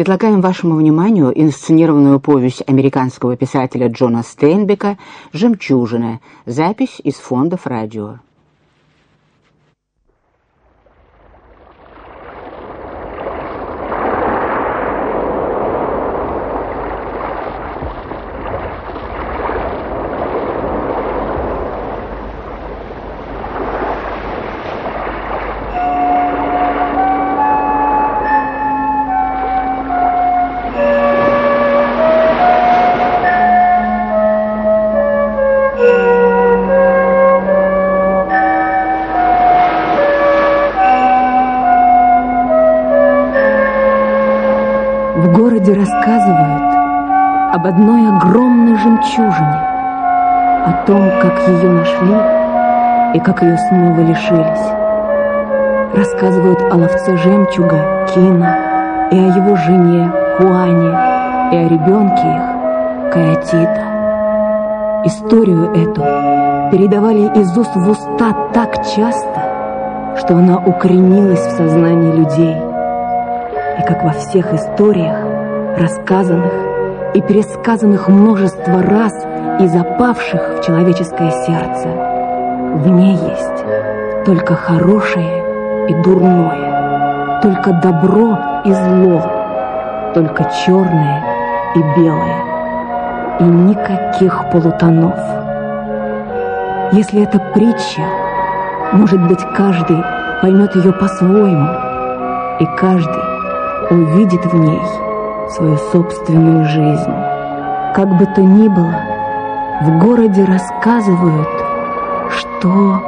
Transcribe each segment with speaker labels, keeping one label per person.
Speaker 1: Предлагаем вашему вниманию инсценированную повесть американского писателя Джона Стейнбека «Жемчужина». Запись из фондов радио.
Speaker 2: Жемчужине, о том, как ее нашли и как ее снова лишились. Рассказывают о ловце жемчуга Кина и о его жене Хуане и о ребенке их Каятита. Историю эту передавали из уст в уста так часто, что она укоренилась в сознании людей. И как во всех историях, рассказанных и пересказанных множество раз и запавших в человеческое сердце. В ней есть только хорошее и дурное, только добро и зло, только черное и белое, и никаких полутонов. Если это притча, может быть, каждый поймет ее по-своему, и каждый увидит в ней свою собственную жизнь. Как бы то ни было, в городе рассказывают, что...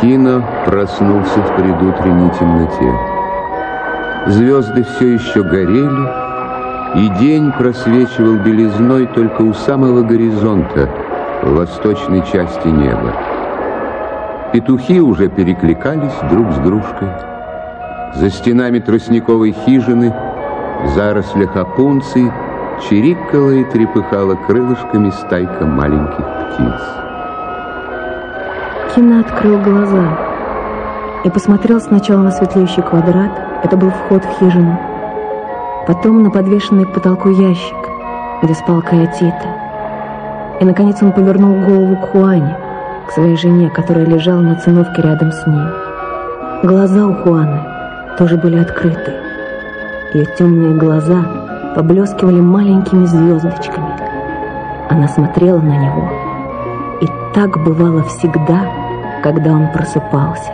Speaker 3: Кино проснулся в предутренней темноте. Звезды все еще горели, и день просвечивал белизной только у самого горизонта, в восточной части неба. Петухи уже перекликались друг с дружкой. За стенами тростниковой хижины, в зарослях опунций, чирикала и трепыхала крылышками стайка маленьких птиц.
Speaker 2: Кина открыл глаза и посмотрел сначала на светлеющий квадрат, это был вход в хижину, потом на подвешенный к потолку ящик, где спал Каятита. И, наконец, он повернул голову к Хуане, к своей жене, которая лежала на циновке рядом с ним. Глаза у Хуаны тоже были открыты. Ее темные глаза поблескивали маленькими звездочками. Она смотрела на него, и так бывало всегда, когда он просыпался.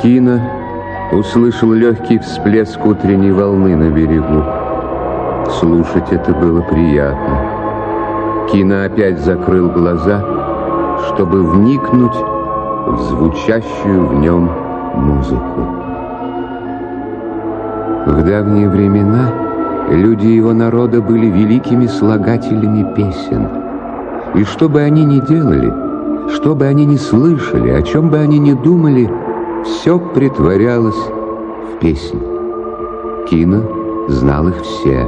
Speaker 3: Кина услышал легкий всплеск утренней волны на берегу. Слушать это было приятно. Кина опять закрыл глаза, чтобы вникнуть в звучащую в нем музыку. В давние времена люди его народа были великими слагателями песен. И что бы они ни делали, что бы они ни слышали, о чем бы они ни думали, все притворялось в песни. Кино знал их все,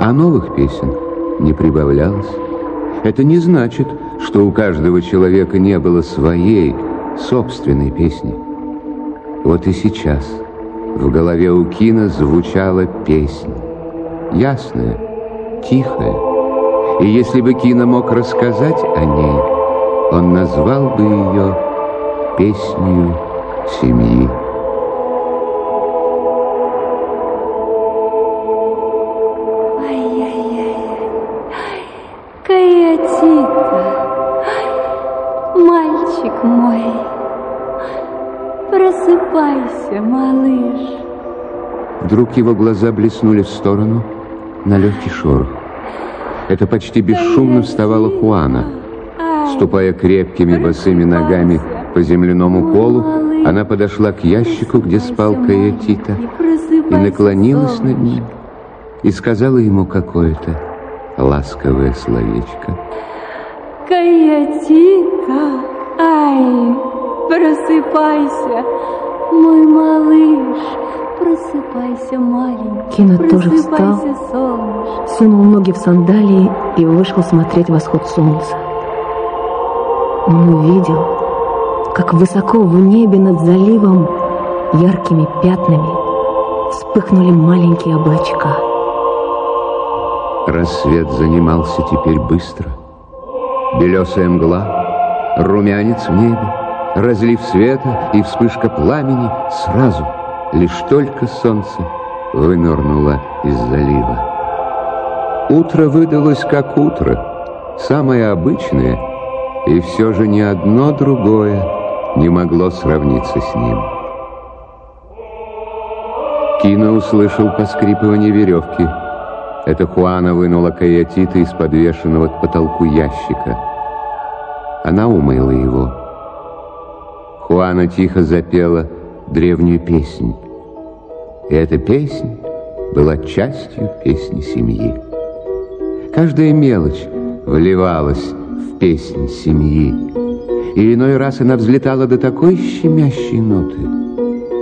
Speaker 3: а новых песен не прибавлялось. Это не значит, что у каждого человека не было своей, собственной песни. Вот и сейчас в голове у Кина звучала песня. Ясная, тихая. И если бы Кина мог рассказать о ней, он назвал бы ее песнью семьи. Вдруг его глаза блеснули в сторону на легкий шорох. Это почти бесшумно вставала Хуана. Ступая крепкими босыми ногами по земляному полу, она подошла к ящику, где спал Каятита, и наклонилась над ним, и сказала ему какое-то ласковое словечко.
Speaker 4: Каятита, ай, Просыпайся, мой малыш, просыпайся, маленький.
Speaker 2: Кина тоже встал, солнышко. сунул ноги в сандалии и вышел смотреть восход солнца. Он увидел, как высоко в небе над заливом яркими пятнами вспыхнули маленькие облачка.
Speaker 3: Рассвет занимался теперь быстро. Белесая мгла, румянец в небе, разлив света и вспышка пламени сразу, лишь только солнце вынырнуло из залива. Утро выдалось как утро, самое обычное, и все же ни одно другое не могло сравниться с ним. Кино услышал поскрипывание веревки. Это Хуана вынула Каятита из подвешенного к потолку ящика. Она умыла его. Хуана тихо запела древнюю песнь. И эта песня была частью песни семьи. Каждая мелочь вливалась в песнь семьи. И иной раз она взлетала до такой щемящей ноты,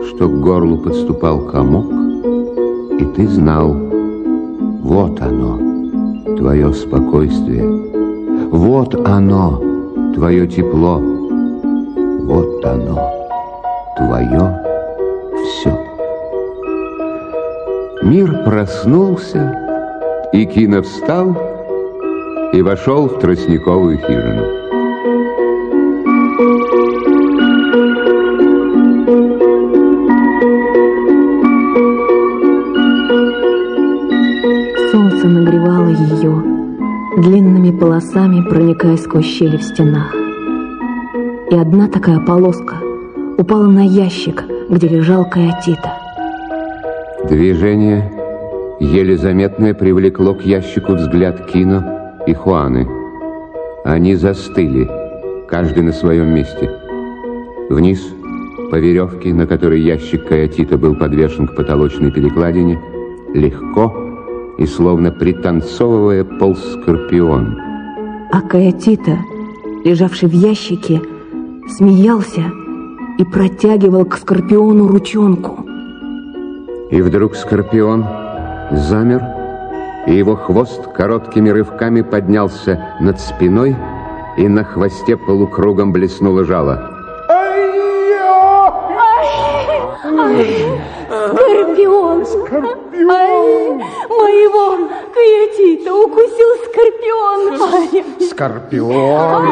Speaker 3: что к горлу подступал комок, и ты знал, вот оно, твое спокойствие, вот оно, твое тепло, вот оно, твое Мир проснулся, и Кина встал и вошел в тростниковую хижину.
Speaker 2: Солнце нагревало ее, длинными полосами проникая сквозь щели в стенах. И одна такая полоска упала на ящик, где лежал Каотита.
Speaker 3: Движение, еле заметное, привлекло к ящику взгляд Кино и Хуаны. Они застыли, каждый на своем месте. Вниз, по веревке, на которой ящик Каотита был подвешен к потолочной перекладине, легко и словно пританцовывая полз скорпион.
Speaker 2: А Каотита, лежавший в ящике, смеялся и протягивал к скорпиону ручонку.
Speaker 3: И вдруг Скорпион замер, и его хвост короткими рывками поднялся над спиной, и на хвосте полукругом блеснуло жало.
Speaker 4: Скорпион! Ай, моего Каятита укусил скорпион! Ай.
Speaker 5: Скорпион!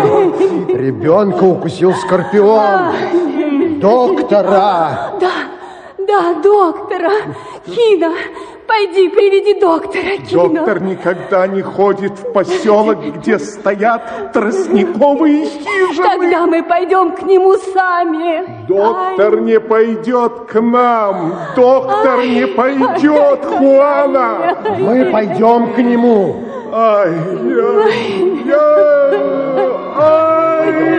Speaker 5: Ребенка укусил скорпион! Доктора!
Speaker 4: Да, да, доктора! Кина, пойди приведи доктора, Кина!
Speaker 6: Доктор никогда не ходит в поселок, где стоят тростниковые хижины.
Speaker 4: Тогда мы пойдем к нему сами.
Speaker 6: Доктор не пойдет к нам. Доктор не пойдет, Хуана.
Speaker 5: Мы пойдем к нему.
Speaker 6: Ай, я, я, ай.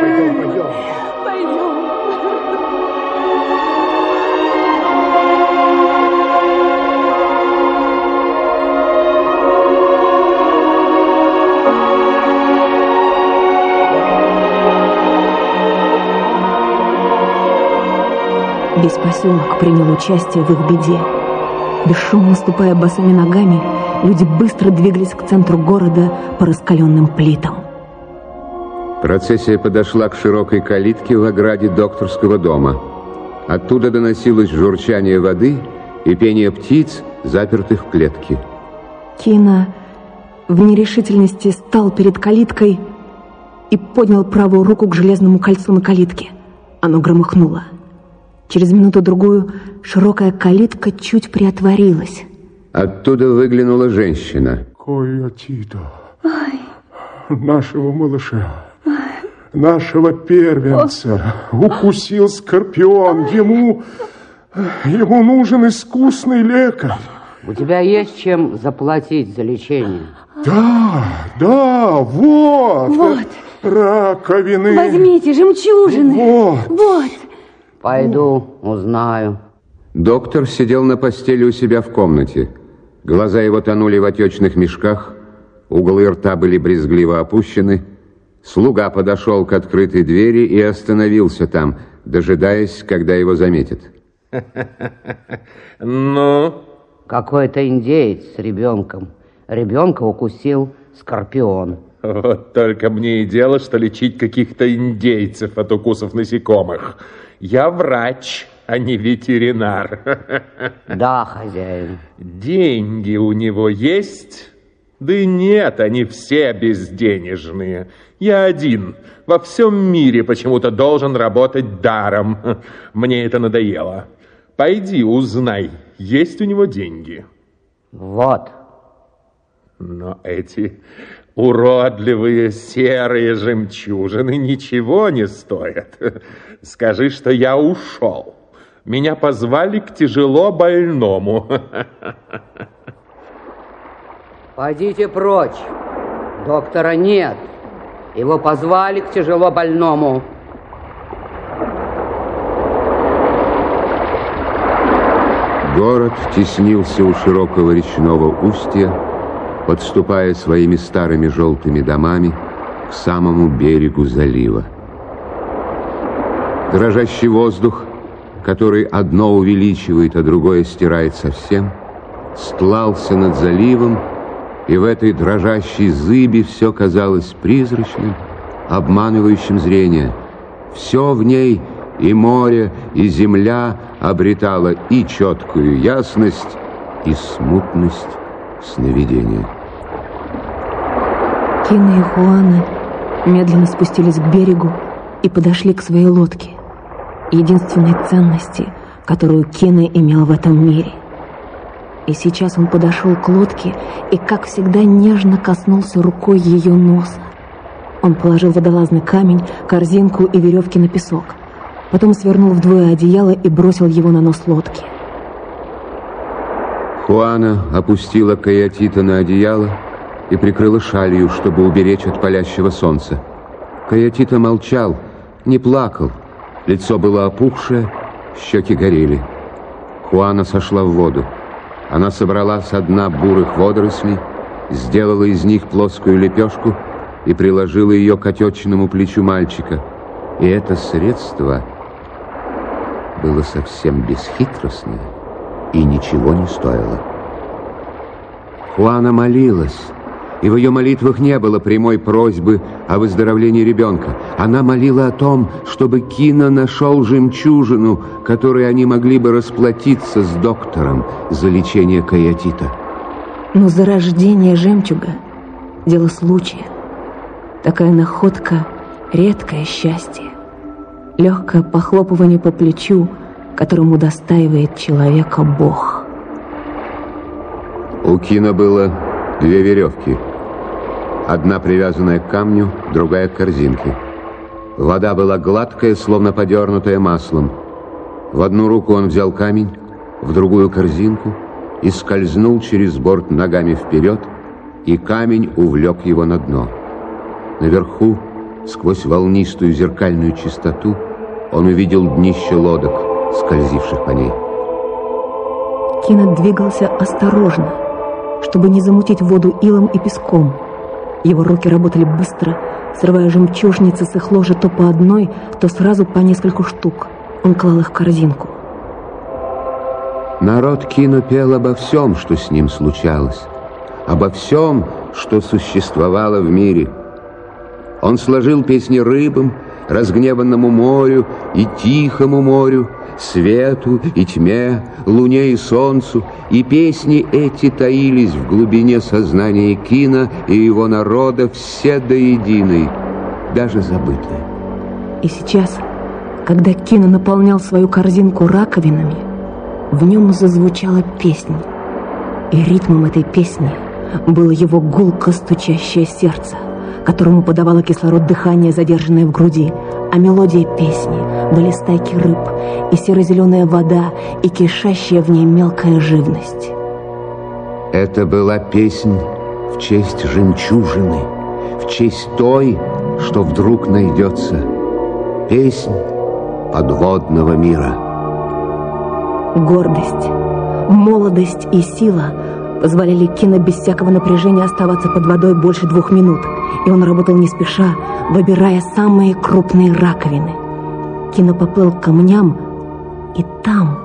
Speaker 2: Весь поселок принял участие в их беде. Бесшумно ступая босыми ногами, люди быстро двигались к центру города по раскаленным плитам.
Speaker 3: Процессия подошла к широкой калитке в ограде докторского дома. Оттуда доносилось журчание воды и пение птиц, запертых в клетке.
Speaker 2: Кина в нерешительности стал перед калиткой и поднял правую руку к железному кольцу на калитке. Оно громыхнуло. Через минуту-другую широкая калитка чуть приотворилась.
Speaker 3: Оттуда выглянула женщина.
Speaker 6: Коятита. Нашего малыша. Нашего первенца укусил скорпион. Ему, ему нужен искусный лекарь.
Speaker 7: У тебя есть чем заплатить за лечение?
Speaker 6: Да, да, вот.
Speaker 4: Вот.
Speaker 6: Раковины.
Speaker 4: Возьмите жемчужины.
Speaker 6: Вот.
Speaker 4: Вот.
Speaker 7: Пойду, узнаю.
Speaker 3: Доктор сидел на постели у себя в комнате. Глаза его тонули в отечных мешках, углы рта были брезгливо опущены. Слуга подошел к открытой двери и остановился там, дожидаясь, когда его заметят.
Speaker 8: Ну,
Speaker 7: Какой-то индеец с ребенком. Ребенка укусил скорпион.
Speaker 8: Вот только мне и дело, что лечить каких-то индейцев от укусов насекомых. Я врач. а не ветеринар.
Speaker 7: Да, хозяин.
Speaker 8: Деньги у него есть? Да нет, они все безденежные. Я один во всем мире почему-то должен работать даром. Мне это надоело. Пойди, узнай, есть у него деньги.
Speaker 7: Вот.
Speaker 8: Но эти уродливые серые жемчужины ничего не стоят. Скажи, что я ушел. Меня позвали к тяжело больному.
Speaker 7: Пойдите прочь. Доктора нет. Его позвали к тяжело больному.
Speaker 3: Город теснился у широкого речного устья, подступая своими старыми желтыми домами к самому берегу залива. Дрожащий воздух, который одно увеличивает, а другое стирает совсем, стлался над заливом, и в этой дрожащей зыбе все казалось призрачным, обманывающим зрение. Все в ней, и море, и земля, обретало и четкую ясность, и смутность сновидения.
Speaker 2: Кина и Хуана медленно спустились к берегу и подошли к своей лодке, единственной ценности, которую Кина имел в этом мире. И сейчас он подошел к лодке и, как всегда, нежно коснулся рукой ее носа. Он положил водолазный камень, корзинку и веревки на песок. Потом свернул вдвое одеяло и бросил его на нос лодки.
Speaker 3: Хуана опустила Каятита на одеяло и прикрыла шалью, чтобы уберечь от палящего солнца. Каятита молчал, не плакал. Лицо было опухшее, щеки горели. Хуана сошла в воду. Она собрала со дна бурых водорослей, сделала из них плоскую лепешку и приложила ее к отечному плечу мальчика. И это средство было совсем бесхитростное и ничего не стоило. Хуана молилась, и в ее молитвах не было прямой просьбы о выздоровлении ребенка. Она молила о том, чтобы Кина нашел жемчужину, которой они могли бы расплатиться с доктором за лечение каятита.
Speaker 2: Но зарождение жемчуга – дело случая. Такая находка – редкое счастье. Легкое похлопывание по плечу, которому достаивает человека Бог.
Speaker 3: У Кина было две веревки. Одна привязанная к камню, другая к корзинке. Вода была гладкая, словно подернутая маслом. В одну руку он взял камень, в другую корзинку и скользнул через борт ногами вперед, и камень увлек его на дно. Наверху, сквозь волнистую зеркальную чистоту, он увидел днище лодок, скользивших по ней.
Speaker 2: Кина двигался осторожно, чтобы не замутить воду илом и песком. Его руки работали быстро, срывая жемчужницы с их ложа то по одной, то сразу по нескольку штук. Он клал их в корзинку.
Speaker 3: Народ Кино пел обо всем, что с ним случалось, обо всем, что существовало в мире. Он сложил песни рыбам, разгневанному морю и тихому морю, свету и тьме, луне и солнцу, и песни эти таились в глубине сознания Кина и его народа все до единой, даже забытые.
Speaker 2: И сейчас, когда Кина наполнял свою корзинку раковинами, в нем зазвучала песня. И ритмом этой песни было его гулко стучащее сердце, которому подавало кислород дыхание, задержанное в груди, а мелодия песни были стайки рыб и серо-зеленая вода и кишащая в ней мелкая живность.
Speaker 3: Это была песнь в честь жемчужины, в честь той, что вдруг найдется. Песнь подводного мира.
Speaker 2: Гордость, молодость и сила позволяли Кино без всякого напряжения оставаться под водой больше двух минут, и он работал не спеша, выбирая самые крупные раковины. Кино поплыл к камням, и там,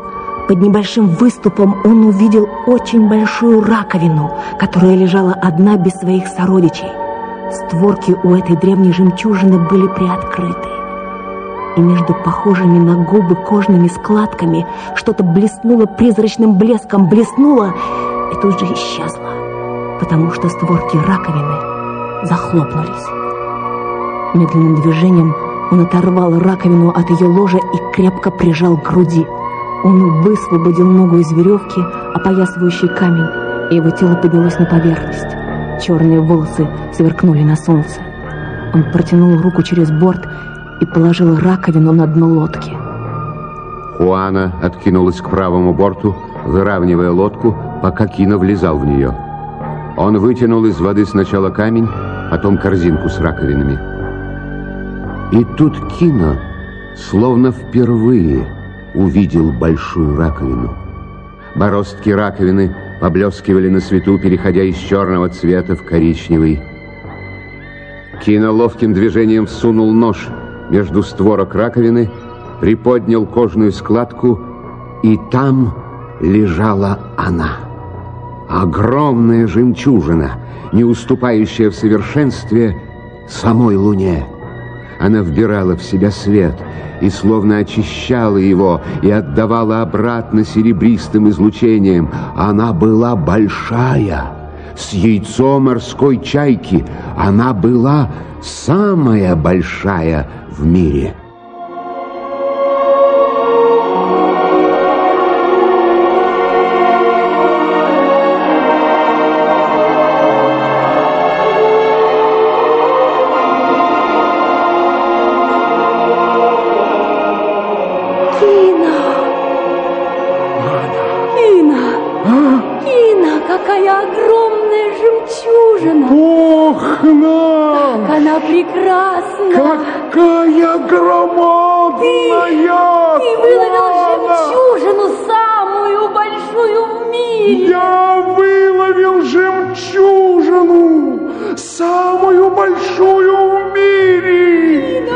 Speaker 2: под небольшим выступом, он увидел очень большую раковину, которая лежала одна без своих сородичей. Створки у этой древней жемчужины были приоткрыты. и между похожими на губы кожными складками что-то блеснуло призрачным блеском, блеснуло и тут же исчезло, потому что створки раковины захлопнулись. Медленным движением он оторвал раковину от ее ложа и крепко прижал к груди. Он высвободил ногу из веревки, опоясывающей камень, и его тело поднялось на поверхность. Черные волосы сверкнули на солнце. Он протянул руку через борт и положил раковину на дно лодки.
Speaker 3: Хуана откинулась к правому борту, выравнивая лодку, пока Кина влезал в нее. Он вытянул из воды сначала камень, потом корзинку с раковинами. И тут Кино, словно впервые, увидел большую раковину. Бороздки раковины поблескивали на свету, переходя из черного цвета в коричневый. Кино ловким движением всунул нож между створок раковины, приподнял кожную складку, и там лежала она. Огромная жемчужина, не уступающая в совершенстве самой луне. Она вбирала в себя свет и словно очищала его и отдавала обратно серебристым излучением. Она была большая, с яйцом морской чайки. Она была самая большая в мире.
Speaker 4: Большую в мире,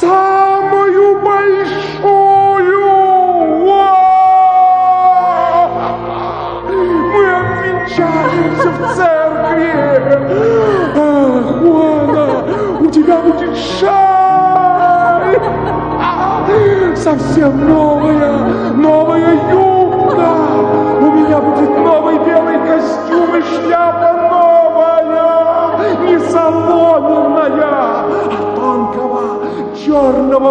Speaker 6: самую большую. Мы обвенчаемся в церкви. Хуана, у тебя будет шаль. Совсем новая,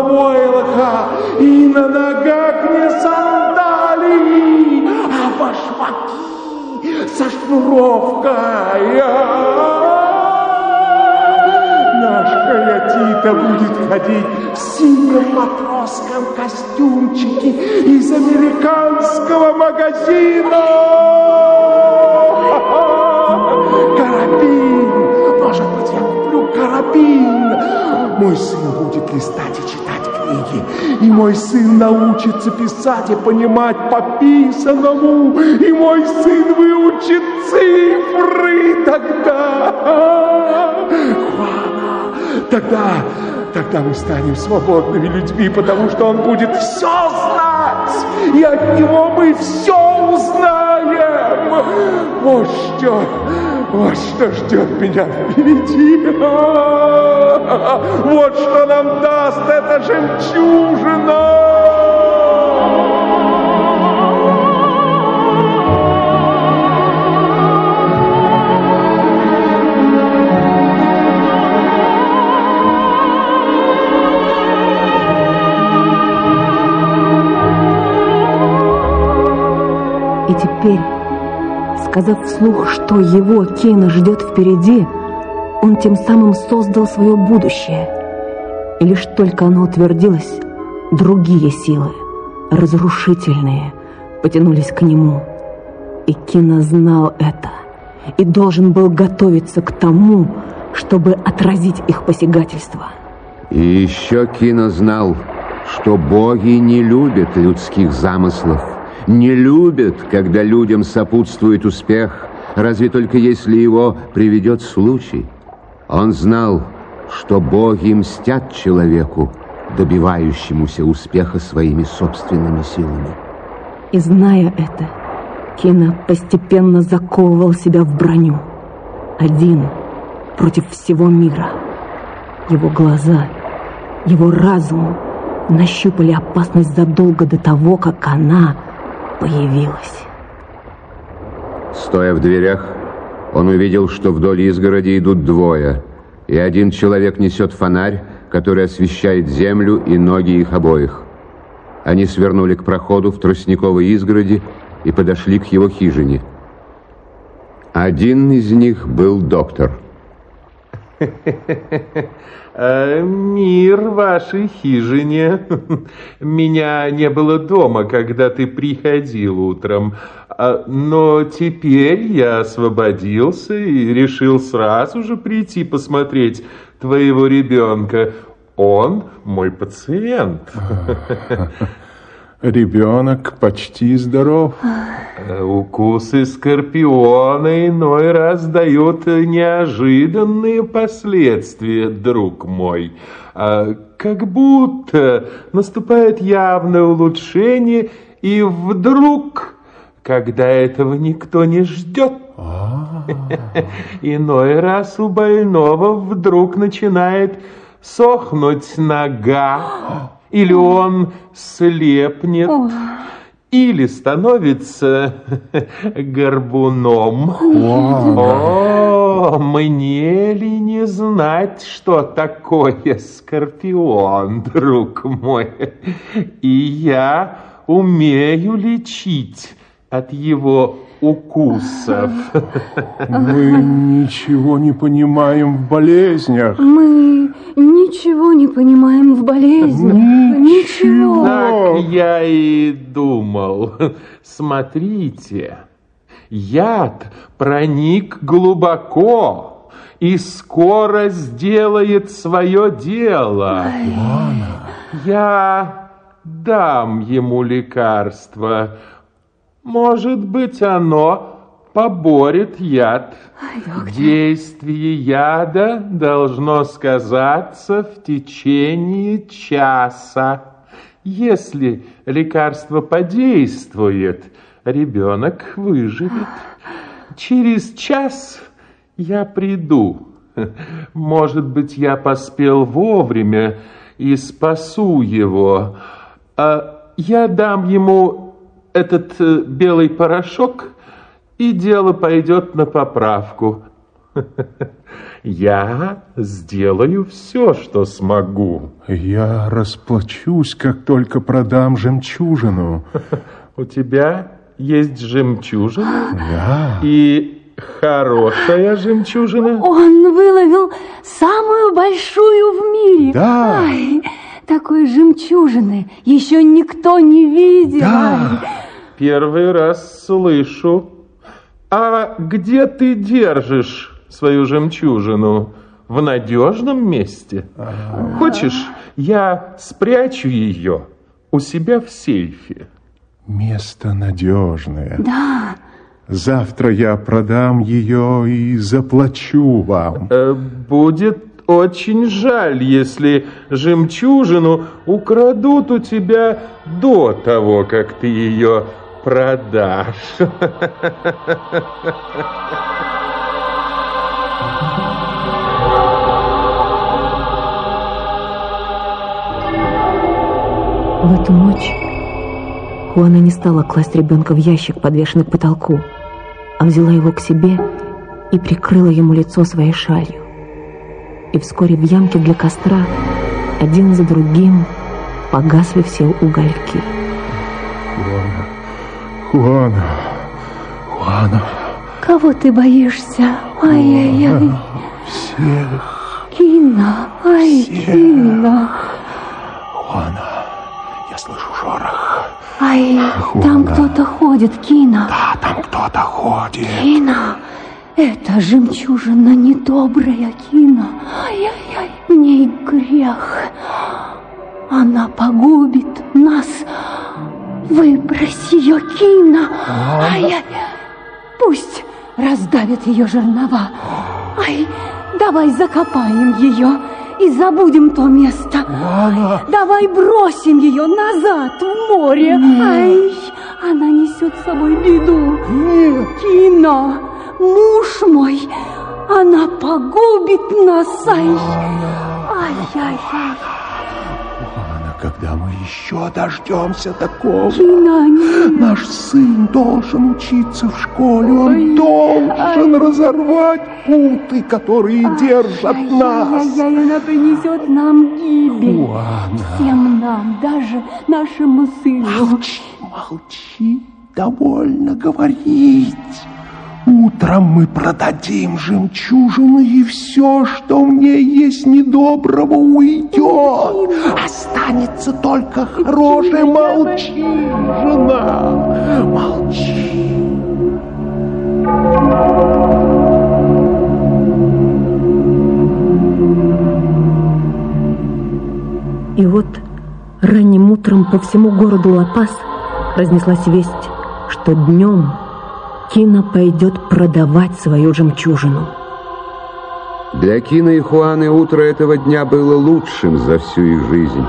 Speaker 6: войлока. И на ногах не сандалии, а башмаки со шнуровкой. Наш Хаятита будет ходить в синем матросском костюмчике из американского магазина. Карабин! Может быть, я куплю карабин? Мой сын будет листать и книги, и мой сын научится писать и понимать по писанному, и мой сын выучит цифры тогда. Хуана, тогда, тогда мы станем свободными людьми, потому что он будет все знать, и от него мы все узнаем. Вот что, вот что ждет меня впереди. Вот что нам даст эта жемчужина.
Speaker 2: И теперь, сказав вслух, что его, Кейна, ждет впереди, он тем самым создал свое будущее. И лишь только оно утвердилось, другие силы, разрушительные, потянулись к нему. И Кина знал это и должен был готовиться к тому, чтобы отразить их посягательство.
Speaker 3: И еще Кино знал, что боги не любят людских замыслов, не любят, когда людям сопутствует успех, разве только если его приведет случай. Он знал, что боги мстят человеку, добивающемуся успеха своими собственными силами.
Speaker 2: И зная это, Кина постепенно заковывал себя в броню. Один против всего мира. Его глаза, его разум, нащупали опасность задолго до того, как она появилась.
Speaker 3: Стоя в дверях, он увидел, что вдоль изгороди идут двое, и один человек несет фонарь, который освещает землю и ноги их обоих. Они свернули к проходу в тростниковой изгороди и подошли к его хижине. Один из них был доктор.
Speaker 8: Э, Мир вашей хижине. Меня не было дома, когда ты приходил утром. А, Но теперь я освободился и решил сразу же прийти посмотреть твоего ребенка. Он мой пациент.
Speaker 6: Ребенок почти здоров.
Speaker 8: Э, Укусы скорпиона иной раз дают неожиданные последствия, друг мой. А, Как будто наступает явное улучшение, и вдруг, когда этого никто не ждет, иной раз у больного вдруг начинает сохнуть нога, или он слепнет, или становится горбуном. О, мне ли не знать, что такое скорпион, друг мой? И я умею лечить от его укусов.
Speaker 6: Мы ничего не понимаем в болезнях.
Speaker 4: Мы ничего не понимаем в болезнях. Ничего.
Speaker 8: Так я и думал. Смотрите, яд проник глубоко и скоро сделает свое дело. Я дам ему лекарство. Может быть, оно поборет яд. Действие яда должно сказаться в течение часа. Если лекарство подействует, ребенок выживет. Через час я приду. Может быть, я поспел вовремя и спасу его. А я дам ему этот э, белый порошок, и дело пойдет на поправку. Я сделаю все, что смогу.
Speaker 6: Я расплачусь, как только продам жемчужину.
Speaker 8: У тебя есть жемчужина?
Speaker 6: Да.
Speaker 8: И хорошая жемчужина?
Speaker 4: Он выловил самую большую в мире.
Speaker 6: Да.
Speaker 4: Ай, такой жемчужины еще никто не видел.
Speaker 6: Да.
Speaker 8: Первый раз слышу. А где ты держишь свою жемчужину? В надежном месте? Хочешь, я спрячу ее у себя в сейфе?
Speaker 6: Место надежное.
Speaker 4: Да.
Speaker 6: Завтра я продам ее и заплачу вам.
Speaker 8: Э, Будет очень жаль, если жемчужину украдут у тебя до того, как ты ее продашь.
Speaker 2: В эту ночь Хуана не стала класть ребенка в ящик, подвешенный к потолку, а взяла его к себе и прикрыла ему лицо своей шалью. И вскоре в ямке для костра один за другим погасли все угольки.
Speaker 6: Хуана, Хуана,
Speaker 4: Кого ты боишься? Ай-яй-яй.
Speaker 6: всех.
Speaker 4: Кина, ай, Кина.
Speaker 6: Хуана, я слышу шорох.
Speaker 4: Ай, там кто-то ходит, Кина.
Speaker 6: А там кто-то ходит.
Speaker 4: Кина, это жемчужина недобрая, Кина. Ай-яй-яй, в ней грех. Она погубит нас. Выбрось ее, Кина. Ай-яй, пусть раздавит ее жернова. Ай, давай закопаем ее и забудем то место. Давай бросим ее назад в море. Ай, она несет с собой беду. Кина, муж мой, она погубит нас. Ай, ай, ай, ай.
Speaker 6: когда мы еще дождемся такого?
Speaker 4: Кина,
Speaker 6: Наш сын должен учиться в школе, он
Speaker 4: Ой,
Speaker 6: должен разорвать путы, которые держат нас.
Speaker 4: Ай-яй-яй, она принесет нам гибель.
Speaker 6: Хуана.
Speaker 4: Всем нам, даже нашему сыну.
Speaker 6: Молчи, молчи, довольно говорить. Утром мы продадим жемчужины, и все, что в ней есть недоброго, уйдет. Останется только хорошее. Молчи, жена, молчи.
Speaker 2: И вот ранним утром по всему городу Лапас разнеслась весть, что днем Кина пойдет продавать свою жемчужину.
Speaker 3: Для Кина и Хуаны утро этого дня было лучшим за всю их жизнь,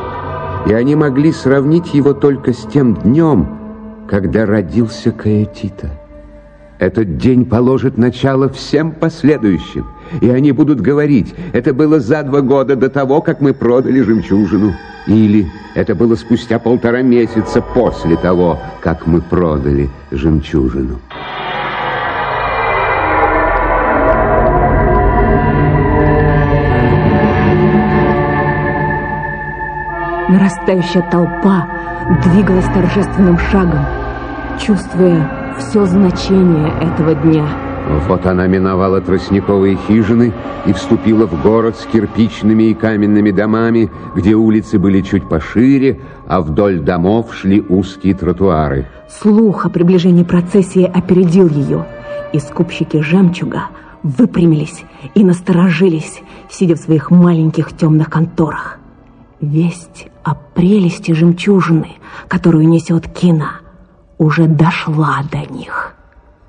Speaker 3: и они могли сравнить его только с тем днем, когда родился Каэтита. Этот день положит начало всем последующим, и они будут говорить, это было за два года до того, как мы продали жемчужину, или это было спустя полтора месяца после того, как мы продали жемчужину.
Speaker 2: Нарастающая толпа двигалась торжественным шагом, чувствуя все значение этого дня.
Speaker 3: Вот она миновала тростниковые хижины и вступила в город с кирпичными и каменными домами, где улицы были чуть пошире, а вдоль домов шли узкие тротуары.
Speaker 2: Слух о приближении процессии опередил ее, и скупщики жемчуга выпрямились и насторожились, сидя в своих маленьких темных конторах. Весть о прелести жемчужины, которую несет Кина, уже дошла до них.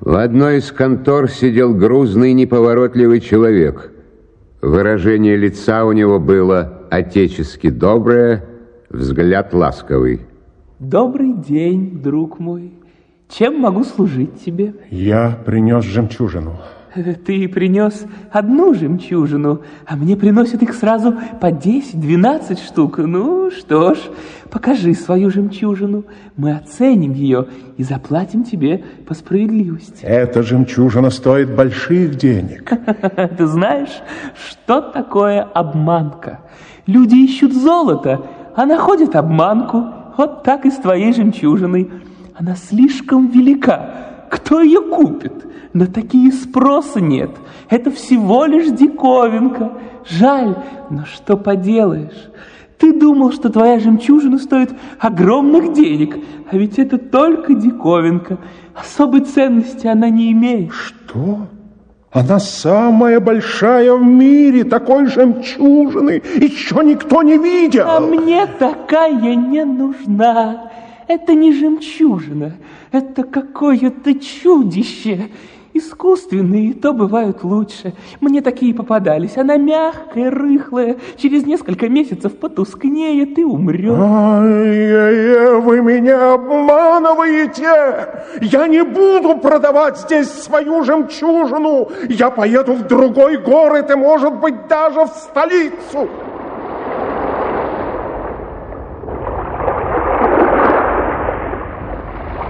Speaker 3: В одной из контор сидел грузный неповоротливый человек. Выражение лица у него было отечески доброе, взгляд ласковый.
Speaker 9: Добрый день, друг мой. Чем могу служить тебе?
Speaker 6: Я принес жемчужину.
Speaker 9: Ты принес одну жемчужину, а мне приносят их сразу по 10-12 штук. Ну что ж, покажи свою жемчужину. Мы оценим ее и заплатим тебе по справедливости.
Speaker 6: Эта жемчужина стоит больших денег.
Speaker 9: Ты знаешь, что такое обманка? Люди ищут золото, а находят обманку. Вот так и с твоей жемчужиной. Она слишком велика. Кто ее купит? На такие спроса нет. Это всего лишь диковинка. Жаль, но что поделаешь? Ты думал, что твоя жемчужина стоит огромных денег, а ведь это только диковинка. Особой ценности она не имеет.
Speaker 6: Что? Она самая большая в мире, такой жемчужины еще никто не видел.
Speaker 9: А мне такая не нужна. Это не жемчужина, это какое-то чудище. Искусственные то бывают лучше. Мне такие попадались. Она мягкая, рыхлая. Через несколько месяцев потускнеет и умрет.
Speaker 6: Ай-яй-яй, вы меня обманываете! Я не буду продавать здесь свою жемчужину! Я поеду в другой город и, может быть, даже в столицу!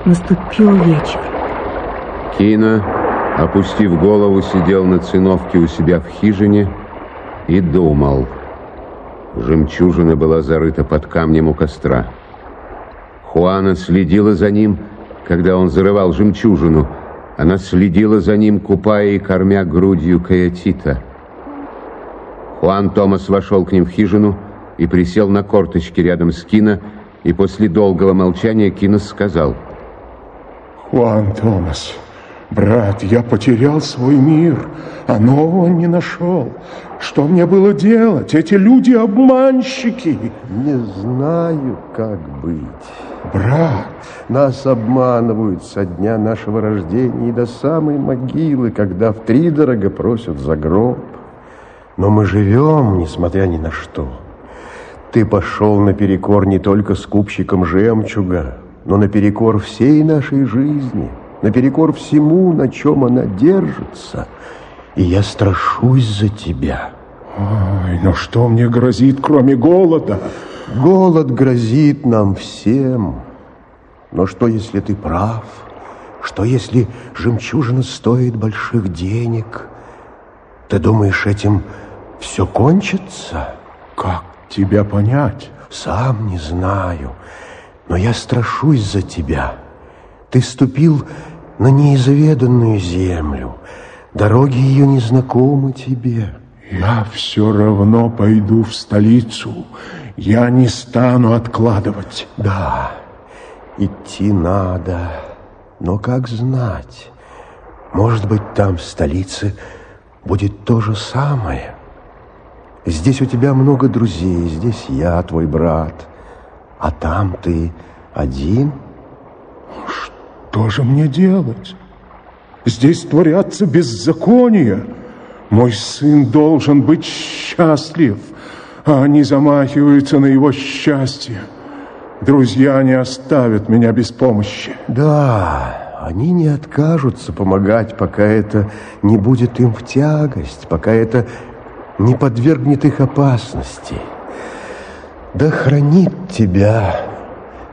Speaker 2: Наступил вечер.
Speaker 3: Кина, опустив голову, сидел на циновке у себя в хижине и думал. Жемчужина была зарыта под камнем у костра. Хуана следила за ним, когда он зарывал жемчужину. Она следила за ним, купая и кормя грудью Каятита. Хуан Томас вошел к ним в хижину и присел на корточки рядом с Кина, и после долгого молчания Кинос сказал —
Speaker 6: Хуан Томас, брат, я потерял свой мир, а нового не нашел. Что мне было делать? Эти люди обманщики.
Speaker 5: Не знаю, как быть.
Speaker 6: Брат,
Speaker 5: Нас обманывают со дня нашего рождения и до самой могилы, когда втридорого просят за гроб. Но мы живем, несмотря ни на что. Ты пошел наперекор не только скупщикам жемчуга, но наперекор всей нашей жизни, наперекор всему, на чем она держится. И я страшусь за тебя.
Speaker 6: ой, но что мне грозит, кроме голода?
Speaker 5: Голод грозит нам всем. Но что, если ты прав? Что, если жемчужина стоит больших денег? Ты думаешь, этим все кончится?
Speaker 6: Как тебя понять?
Speaker 5: Сам не знаю, но я страшусь за тебя. Ты ступил на неизведанную землю. Дороги ее не знакомы тебе.
Speaker 6: Я все равно пойду в столицу. Я не стану откладывать.
Speaker 5: Да, идти надо. Но как знать? Может быть, там, в столице, будет то же самое. Здесь у тебя много друзей, здесь я, твой брат. А там ты один?
Speaker 6: Что же мне делать? Здесь творятся беззакония. Мой сын должен быть счастлив, а они замахиваются на его счастье. Друзья не оставят меня без помощи.
Speaker 5: Да, они не откажутся помогать, пока это не будет им в тягость, пока это не подвергнет их опасности. Да хранит тебя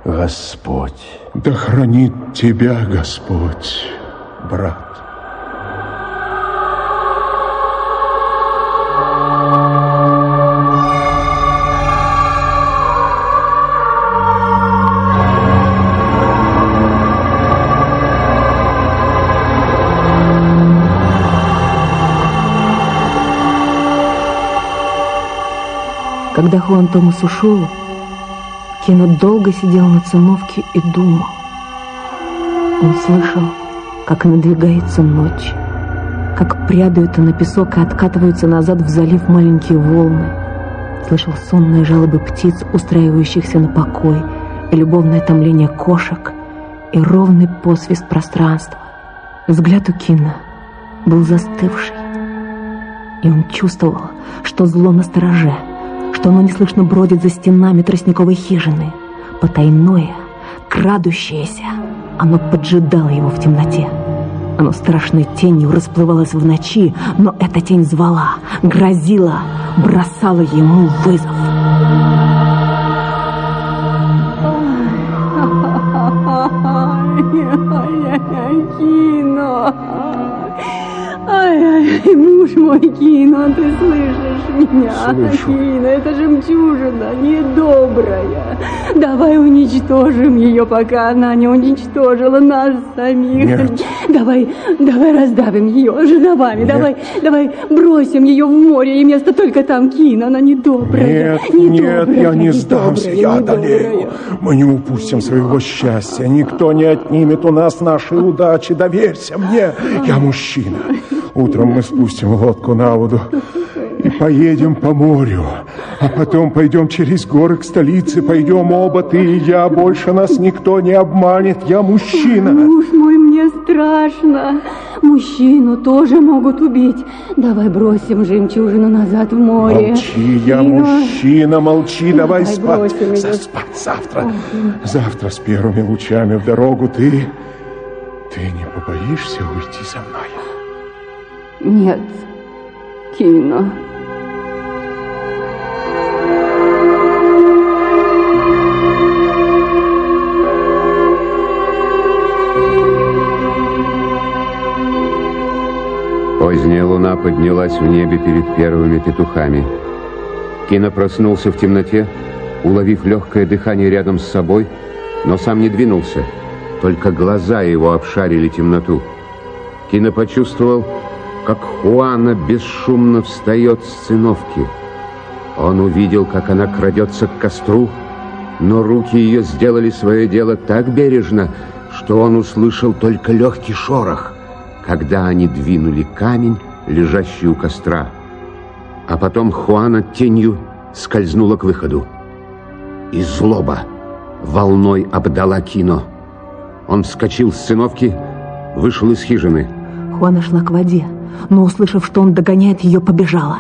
Speaker 5: Господь.
Speaker 6: Да хранит тебя Господь, брат.
Speaker 2: Когда Хуан Томас ушел, Кена долго сидел на циновке и думал. Он слышал, как надвигается ночь, как прядают на песок и откатываются назад в залив маленькие волны. Слышал сонные жалобы птиц, устраивающихся на покой, и любовное томление кошек, и ровный посвист пространства. Взгляд у Кина был застывший, и он чувствовал, что зло на стороже — что оно неслышно бродит за стенами тростниковой хижины. Потайное, крадущееся, оно поджидало его в темноте. Оно страшной тенью расплывалось в ночи, но эта тень звала, грозила, бросала ему вызов.
Speaker 4: Кино! Ай-ай, муж мой, Кино, ты слышишь меня?
Speaker 5: Слышу.
Speaker 4: Кино, это жемчужина, недобрая. Давай уничтожим ее, пока она не уничтожила нас самих.
Speaker 6: Нет.
Speaker 4: Давай, давай раздавим ее жерновами,
Speaker 6: Нет.
Speaker 4: давай, давай бросим ее в море, и место только там, Кино, она недобрая.
Speaker 6: Нет,
Speaker 4: недобрая,
Speaker 6: нет, я не сдамся, я одолею. Мы не упустим своего счастья. Никто не отнимет у нас нашей удачи. Доверься мне, я мужчина. Утром мы спустим лодку на воду и поедем по морю. А потом пойдем через горы к столице. Пойдем оба, ты и я. Больше нас никто не обманет. Я мужчина.
Speaker 4: Муж мой, мне страшно. Мужчину тоже могут убить. Давай бросим жемчужину назад в море.
Speaker 6: Молчи, я
Speaker 4: Кино.
Speaker 6: мужчина, молчи, давай,
Speaker 4: Давай
Speaker 6: спать. спать завтра. Завтра с первыми лучами в дорогу ты... Ты не побоишься уйти со мной?
Speaker 4: Нет, Кино.
Speaker 3: Поздняя луна поднялась в небе перед первыми петухами. Кина проснулся в темноте, уловив легкое дыхание рядом с собой, но сам не двинулся, только глаза его обшарили темноту. Кина почувствовал, как Хуана бесшумно встает с циновки. Он увидел, как она крадется к костру, но руки ее сделали свое дело так бережно, что он услышал только легкий шорох, когда они двинули камень, лежащий у костра. А потом Хуана тенью скользнула к выходу. И злоба волной обдала кино. Он вскочил с циновки, вышел из хижины.
Speaker 2: Хуана шла к воде, но, услышав, что он догоняет ее, побежала.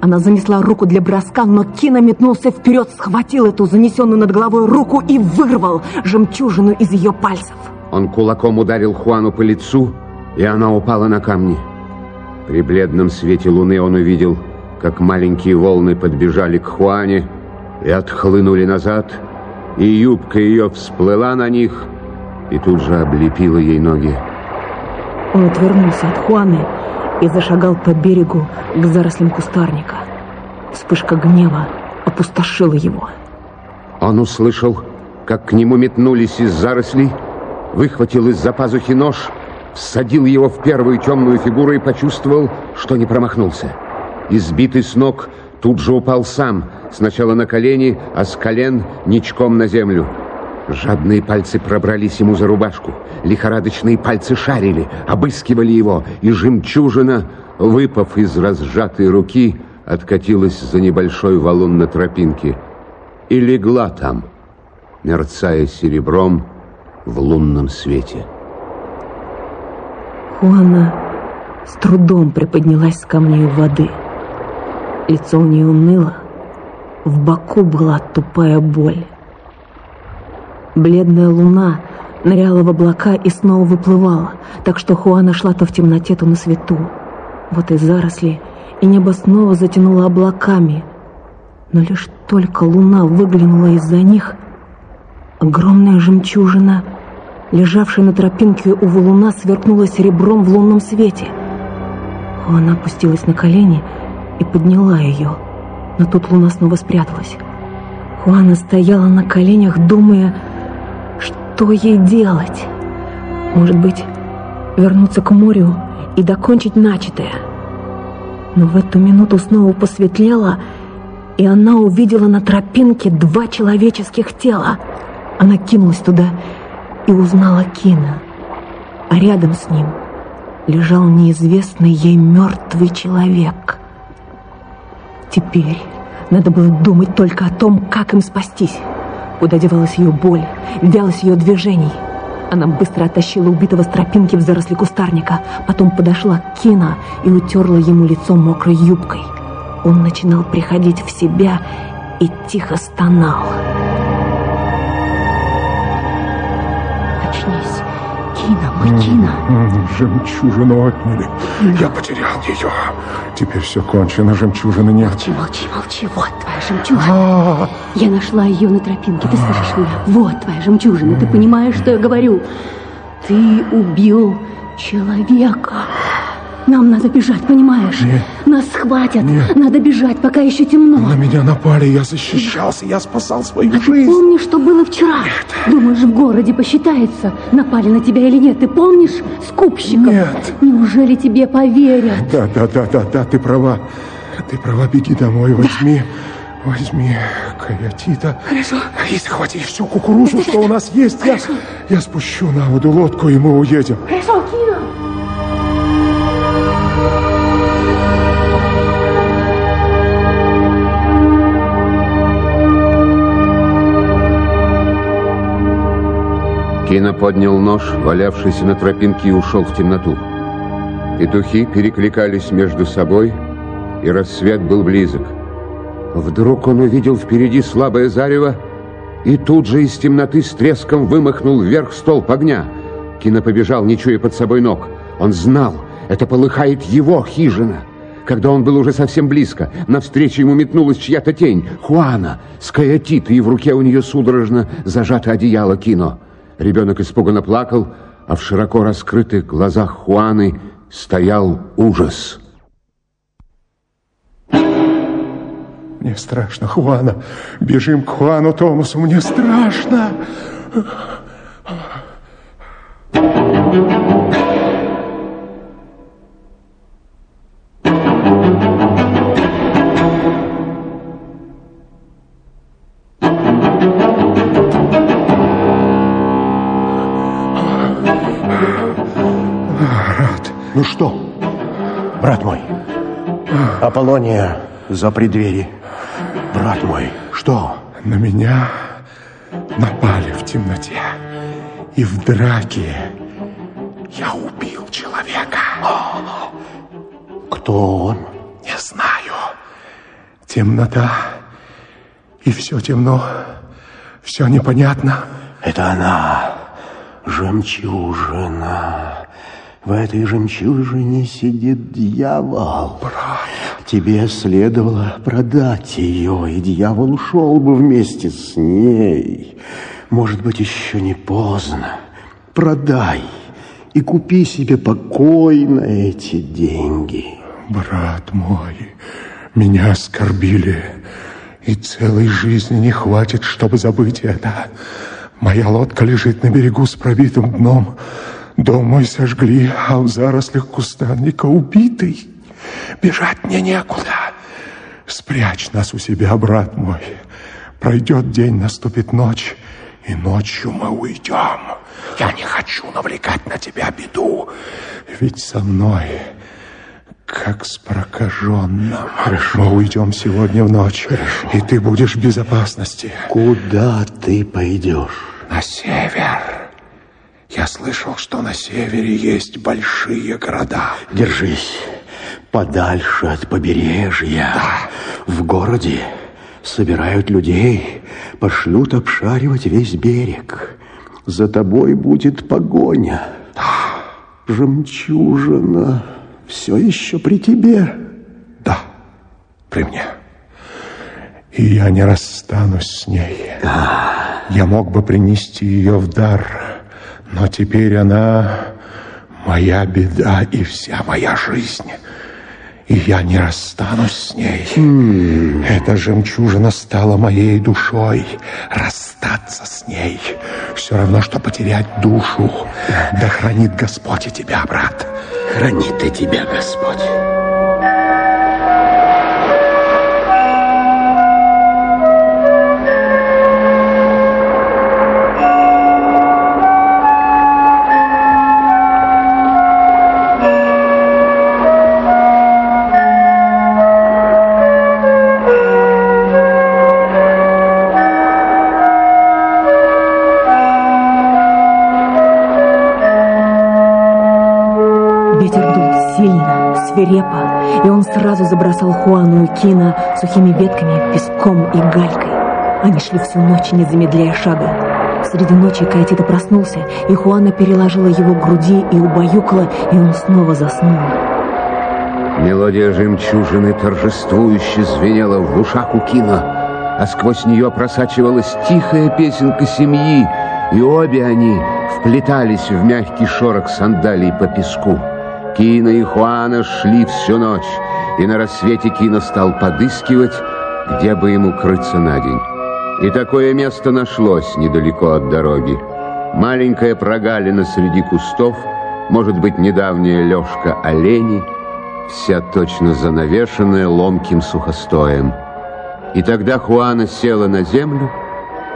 Speaker 2: Она занесла руку для броска, но Кина метнулся вперед, схватил эту занесенную над головой руку и вырвал жемчужину из ее пальцев.
Speaker 3: Он кулаком ударил Хуану по лицу, и она упала на камни. При бледном свете луны он увидел, как маленькие волны подбежали к Хуане и отхлынули назад, и юбка ее всплыла на них и тут же облепила ей ноги.
Speaker 2: Он отвернулся от Хуаны и зашагал по берегу к зарослям кустарника. Вспышка гнева опустошила его.
Speaker 3: Он услышал, как к нему метнулись из зарослей, выхватил из-за пазухи нож, всадил его в первую темную фигуру и почувствовал, что не промахнулся. Избитый с ног, тут же упал сам, сначала на колени, а с колен ничком на землю. Жадные пальцы пробрались ему за рубашку, лихорадочные пальцы шарили, обыскивали его, и жемчужина, выпав из разжатой руки, откатилась за небольшой валун на тропинке и легла там, мерцая серебром в лунном свете.
Speaker 2: Хуана с трудом приподнялась с камней воды. Лицо у нее уныло, в боку была тупая боль. Бледная луна ныряла в облака и снова выплывала, так что Хуана шла то в темноте, то на свету. Вот и заросли, и небо снова затянуло облаками. Но лишь только луна выглянула из-за них, огромная жемчужина, лежавшая на тропинке у валуна, сверкнула серебром в лунном свете. Хуана опустилась на колени и подняла ее, но тут луна снова спряталась. Хуана стояла на коленях, думая, что ей делать. Может быть, вернуться к морю и докончить начатое. Но в эту минуту снова посветлело, и она увидела на тропинке два человеческих тела. Она кинулась туда и узнала Кина. А рядом с ним лежал неизвестный ей мертвый человек. Теперь надо было думать только о том, как им спастись. Куда девалась ее боль, вялость ее движений. Она быстро оттащила убитого с тропинки в заросли кустарника, потом подошла к Кина и утерла ему лицо мокрой юбкой. Он начинал приходить в себя и тихо стонал.
Speaker 4: Кина.
Speaker 6: Жемчужину отняли. Я потерял ее. Теперь все кончено, жемчужины нет.
Speaker 4: Молчи, молчи, молчи. Вот твоя жемчужина. Я нашла ее на тропинке. Ты слышишь меня? Вот твоя жемчужина. Ты понимаешь, что я говорю? Ты убил человека. Нам надо бежать, понимаешь?
Speaker 6: Нет.
Speaker 4: Нас схватят.
Speaker 6: Нет.
Speaker 4: Надо бежать, пока еще темно.
Speaker 6: На меня напали, я защищался, я спасал свою
Speaker 4: А ты
Speaker 6: жизнь.
Speaker 4: помнишь, что было вчера? Думаешь, в городе посчитается, напали на тебя или нет? Ты помнишь скупщиков?
Speaker 6: Нет.
Speaker 4: Неужели тебе поверят?
Speaker 6: Да, да, да, да, да, ты права. Ты права, беги домой, возьми. Возьми кариатита.
Speaker 4: Хорошо.
Speaker 6: И захвати всю кукурузу, что у нас есть. Я, я спущу на воду лодку, и мы уедем.
Speaker 4: Хорошо, Кина.
Speaker 3: Кина поднял нож, валявшийся на тропинке, и ушел в темноту. Петухи перекликались между собой, и рассвет был близок. Вдруг он увидел впереди слабое зарево, и тут же из темноты с треском вымахнул вверх столб огня. Кина побежал, не чуя под собой ног. Он знал, это полыхает его хижина. Когда он был уже совсем близко, навстречу ему метнулась чья-то тень. Хуана, с и в руке у нее судорожно зажато одеяло Кино. Ребенок испуганно плакал, а в широко раскрытых глазах Хуаны стоял ужас.
Speaker 6: Мне страшно, Хуана. Бежим к Хуану Томасу, мне страшно. Рад.
Speaker 5: Брат мой, Аполлония за преддверие. Брат мой, что?
Speaker 6: На меня напали в темноте. И в драке я убил человека.
Speaker 5: Кто он?
Speaker 6: Не знаю. Темнота. И все темно. Все непонятно.
Speaker 5: Это она, жемчужина. В этой жемчужине сидит дьявол. Тебе следовало продать ее, и дьявол ушел бы вместе с ней. Может быть, еще не поздно. Продай и купи себе покой на эти деньги.
Speaker 6: Брат мой, меня оскорбили, и целой жизни не хватит, чтобы забыть это. Моя лодка лежит на берегу с пробитым дном. Дом мой сожгли, а в зарослях кустарника убитый. Бежать мне некуда. Спрячь нас у себя, брат мой. Пройдет день, наступит ночь, и ночью мы уйдем. Я не хочу навлекать на тебя беду, ведь со мной как с прокаженным. Хорошо. Мы уйдем сегодня в ночь, Хорошо. и ты будешь в безопасности.
Speaker 5: Куда ты пойдешь?
Speaker 6: На север. Я слышал, что на севере есть большие города.
Speaker 5: Держись подальше от побережья.
Speaker 6: Да.
Speaker 5: В городе собирают людей, пошлют обшаривать весь берег. За тобой будет погоня.
Speaker 6: Да.
Speaker 5: Жемчужина все еще при тебе?
Speaker 6: Да, при мне. И я не расстанусь с ней.
Speaker 5: Да.
Speaker 6: Я мог бы принести ее в дар, но теперь она моя беда и вся моя жизнь. И я не расстанусь с ней.
Speaker 5: Mm.
Speaker 6: Эта жемчужина стала моей душой. Расстаться с ней все равно, что потерять душу. Да хранит Господь и тебя, брат.
Speaker 5: Хранит и тебя Господь.
Speaker 2: Свирепо, и он сразу забросал Хуану и Кина сухими ветками, песком и галькой. Они шли всю ночь, не замедляя шага. Среди ночи Каэтита проснулся, и Хуана переложила его к груди и убаюкала, и он снова заснул.
Speaker 3: Мелодия жемчужины торжествующе звенела в ушах у Кина, а сквозь нее просачивалась тихая песенка семьи, и обе они вплетались в мягкий шорох сандалий по песку. Кина и Хуана шли всю ночь, и на рассвете Кина стал подыскивать, где бы ему крыться на день. И такое место нашлось недалеко от дороги. Маленькая прогалина среди кустов, может быть, недавняя лёжка оленей, вся точно занавешенная ломким сухостоем. И тогда Хуана села на землю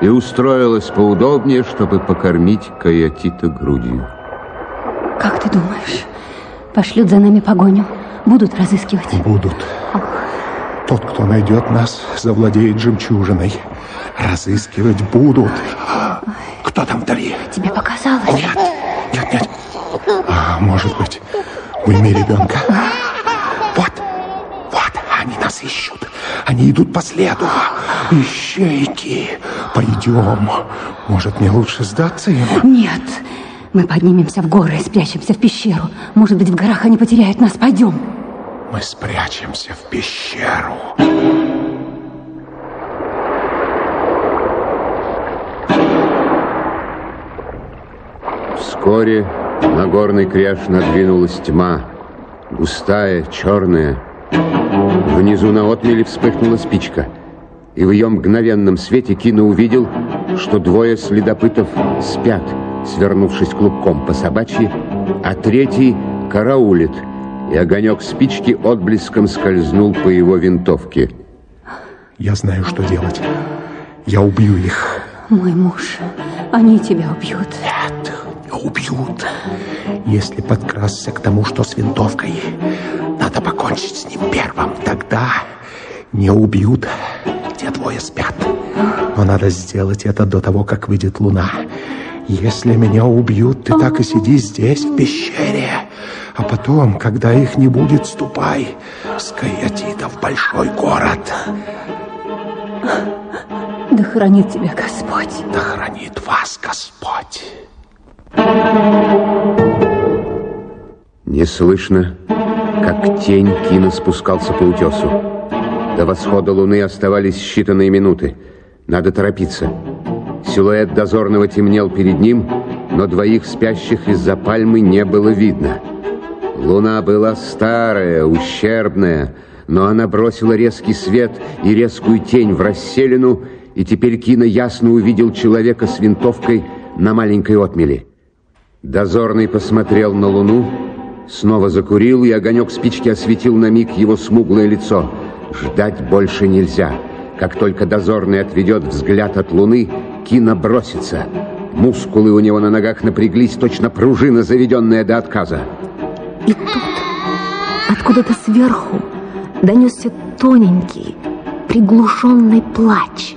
Speaker 3: и устроилась поудобнее, чтобы покормить Каятита грудью.
Speaker 4: Как ты думаешь, Пошлют за нами погоню. Будут разыскивать?
Speaker 6: Будут. Ох. Тот, кто найдет нас, завладеет жемчужиной. Разыскивать будут. Кто там вдали?
Speaker 4: Тебе показалось?
Speaker 6: Нет, нет, нет. А, может быть, в уйме ребенка. Вот, вот, они нас ищут. Они идут по следу. Ищейки. Пойдем. Может, мне лучше сдаться им?
Speaker 4: Нет. Мы поднимемся в горы и спрячемся в пещеру. Может быть, в горах они потеряют нас. Пойдем.
Speaker 6: Мы спрячемся в пещеру.
Speaker 3: Вскоре на горный кряж надвинулась тьма, густая, черная. Внизу на отмеле вспыхнула спичка, и в ее мгновенном свете Кино увидел, что двое следопытов спят — свернувшись клубком по собачьи, а третий караулит, и огонек спички отблеском скользнул по его винтовке.
Speaker 6: Я знаю, что делать. Я убью их.
Speaker 4: Мой муж, они тебя убьют.
Speaker 6: Нет, не убьют. Если подкрасться к тому, что с винтовкой, надо покончить с ним первым. Тогда не убьют. Те двое спят. Но надо сделать это до того, как выйдет луна. Если меня убьют, ты так и сиди здесь, в пещере. А потом, когда их не будет, ступай с Каятита в большой город.
Speaker 4: Да хранит тебя Господь.
Speaker 6: Да хранит вас Господь.
Speaker 3: Неслышно, Как тень Кина спускался по утесу. До восхода луны оставались считанные минуты. Надо торопиться. Силуэт дозорного темнел перед ним, но двоих спящих из-за пальмы не было видно. Луна была старая, ущербная, но она бросила резкий свет и резкую тень в расселину, и теперь Кина ясно увидел человека с винтовкой на маленькой отмели. Дозорный посмотрел на луну, снова закурил, и огонек спички осветил на миг его смуглое лицо. Ждать больше нельзя. Как только дозорный отведет взгляд от луны, Кина бросится. Мускулы у него на ногах напряглись, точно пружина, заведенная до отказа.
Speaker 2: И тут, откуда-то сверху, донесся тоненький, приглушенный плач.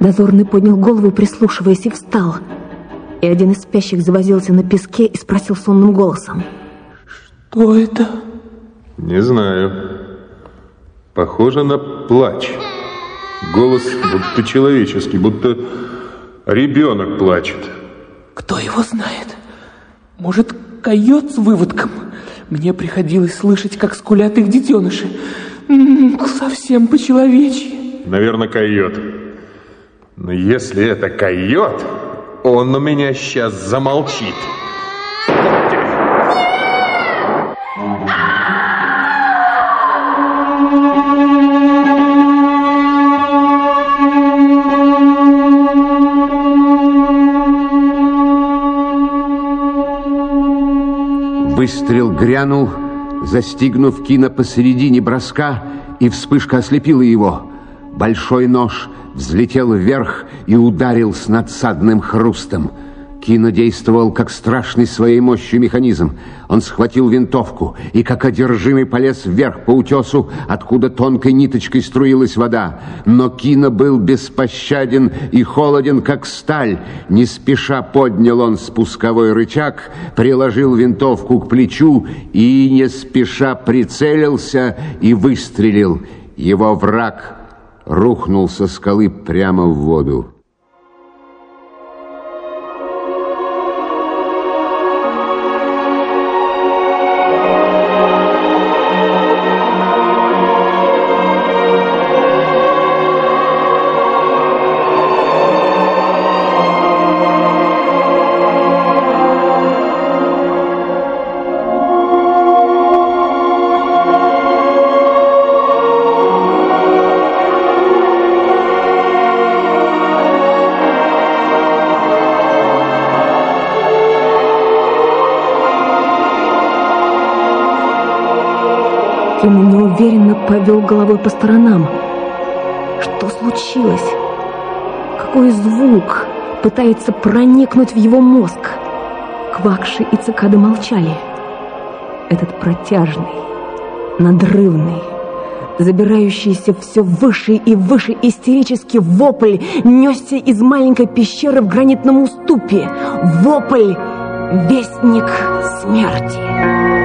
Speaker 2: Дозорный поднял голову, прислушиваясь, и встал – и один из спящих завозился на песке и спросил сонным голосом.
Speaker 9: Что это?
Speaker 8: Не знаю. Похоже на плач. Голос будто человеческий, будто ребенок плачет.
Speaker 9: Кто его знает? Может, койот с выводком? Мне приходилось слышать, как скулят их детеныши. Совсем по-человечьи.
Speaker 8: Наверное, койот. Но если это койот, он у меня сейчас замолчит.
Speaker 3: Выстрел грянул, застигнув Кина посередине броска, и вспышка ослепила его. Большой нож взлетел вверх и ударил с надсадным хрустом. Кино действовал как страшный своей мощью механизм. Он схватил винтовку и, как одержимый, полез вверх по утесу, откуда тонкой ниточкой струилась вода. Но Кино был беспощаден и холоден, как сталь. Не спеша поднял он спусковой рычаг, приложил винтовку к плечу и, не спеша, прицелился и выстрелил. Его враг рухнул со скалы прямо в воду.
Speaker 2: Неуверенно повел головой по сторонам. Что случилось? Какой звук пытается проникнуть в его мозг? Квакши и цикады молчали. Этот протяжный, надрывный, забирающийся все выше и выше истерический вопль несся из маленькой пещеры в гранитном уступе. Вопль — вестник смерти.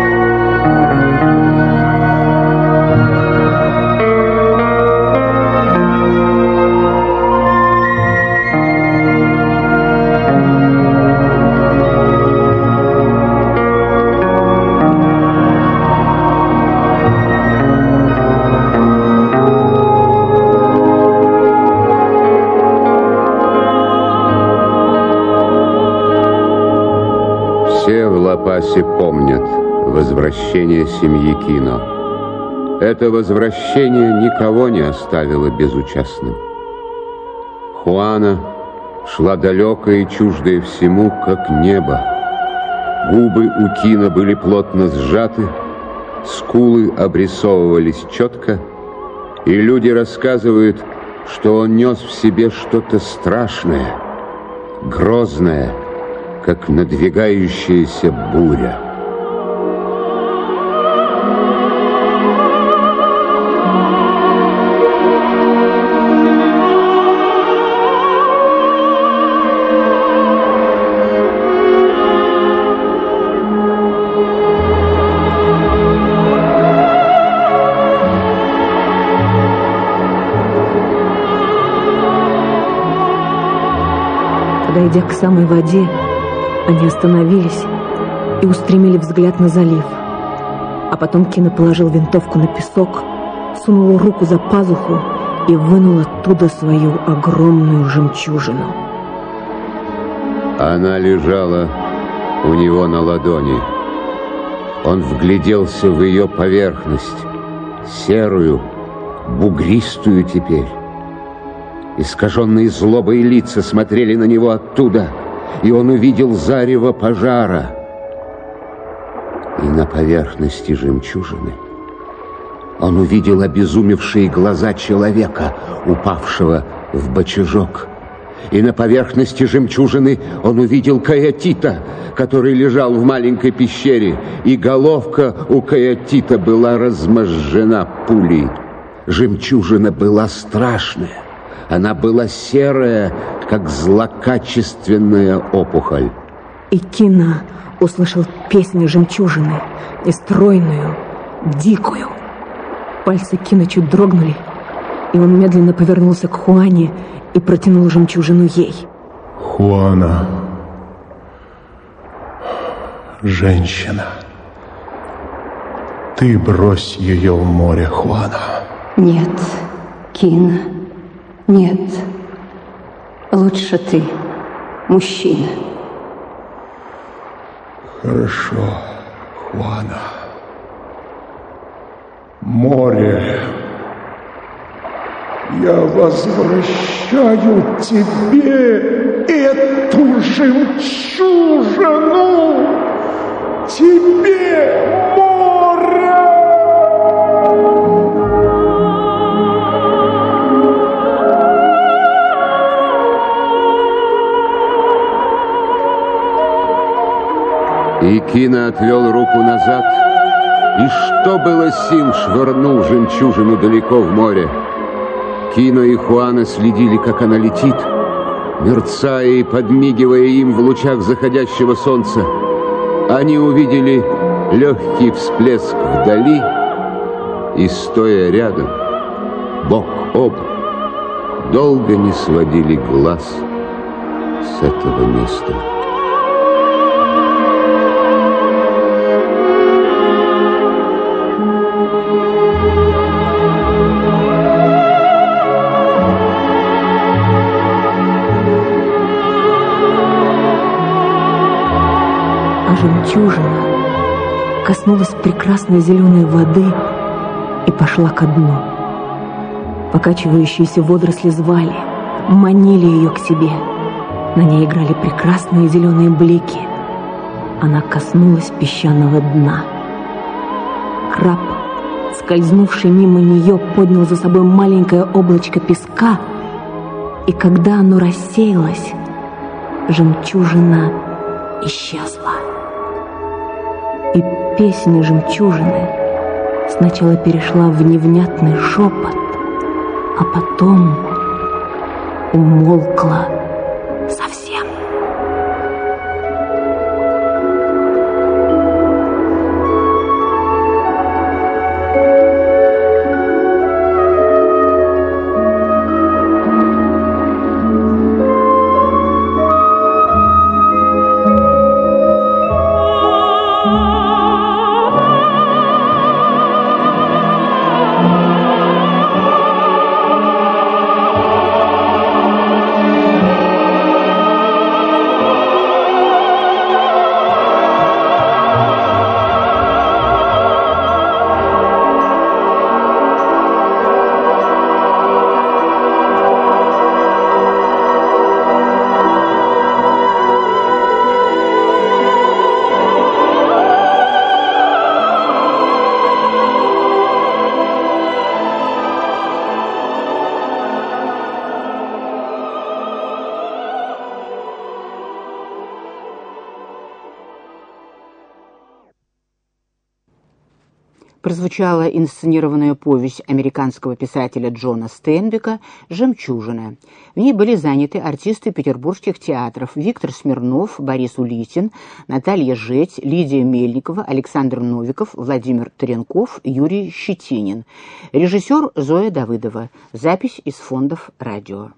Speaker 3: Лапасе помнят возвращение семьи Кино. Это возвращение никого не оставило безучастным. Хуана шла далекая и чуждая всему, как небо. Губы у Кина были плотно сжаты, скулы обрисовывались четко, и люди рассказывают, что он нес в себе что-то страшное, грозное, как надвигающаяся буря.
Speaker 2: Подойдя к самой воде, они остановились и устремили взгляд на залив. А потом Кина положил винтовку на песок, сунул руку за пазуху и вынул оттуда свою огромную жемчужину.
Speaker 3: Она лежала у него на ладони. Он вгляделся в ее поверхность, серую, бугристую теперь. Искаженные злобой лица смотрели на него оттуда, и он увидел зарево пожара. И на поверхности жемчужины он увидел обезумевшие глаза человека, упавшего в бочажок. И на поверхности жемчужины он увидел Каятита, который лежал в маленькой пещере, и головка у Каятита была размозжена пулей. Жемчужина была страшная. Она была серая, как злокачественная опухоль.
Speaker 2: И Кина услышал песню жемчужины, и стройную, дикую. Пальцы Кина чуть дрогнули, и он медленно повернулся к Хуане и протянул жемчужину ей.
Speaker 6: Хуана, женщина, ты брось ее в море, Хуана.
Speaker 4: Нет, Кина, нет. Лучше ты, мужчина.
Speaker 6: Хорошо, Хуана. Море, я возвращаю тебе эту жемчужину. Тебе,
Speaker 3: И Кина отвел руку назад, и что было сил, швырнул жемчужину далеко в море. Кино и Хуана следили, как она летит, мерцая и подмигивая им в лучах заходящего солнца. Они увидели легкий всплеск вдали и, стоя рядом, бок о бок, долго не сводили глаз с этого места.
Speaker 2: Жемчужина коснулась прекрасной зеленой воды и пошла ко дну. Покачивающиеся водоросли звали, манили ее к себе. На ней играли прекрасные зеленые блики. Она коснулась песчаного дна. Краб, скользнувший мимо нее, поднял за собой маленькое облачко песка, и когда оно рассеялось, жемчужина исчезла. И песня жемчужины. Сначала перешла в невнятный шепот, а потом умолкла
Speaker 1: прозвучала инсценированная повесть американского писателя Джона Стейнбека «Жемчужина». В ней были заняты артисты петербургских театров Виктор Смирнов, Борис Улитин, Наталья Жеть, Лидия Мельникова, Александр Новиков, Владимир Таренков, Юрий Щетинин. Режиссер Зоя Давыдова. Запись из фондов радио.